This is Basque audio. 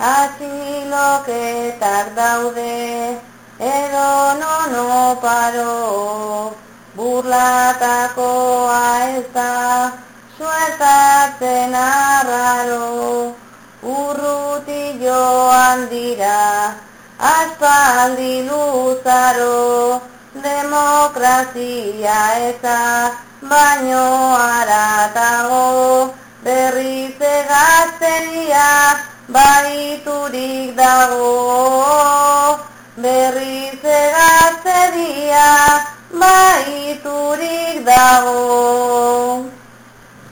atxiloketak daude, edo nono paro, burlatakoa ez da, suertatzen arraro, urruti joan dira, aspaldi luzaro, demokrazia eza, baino aratago, berriz egazteria, baiturik dago, berriz egazteria, baiturik dago.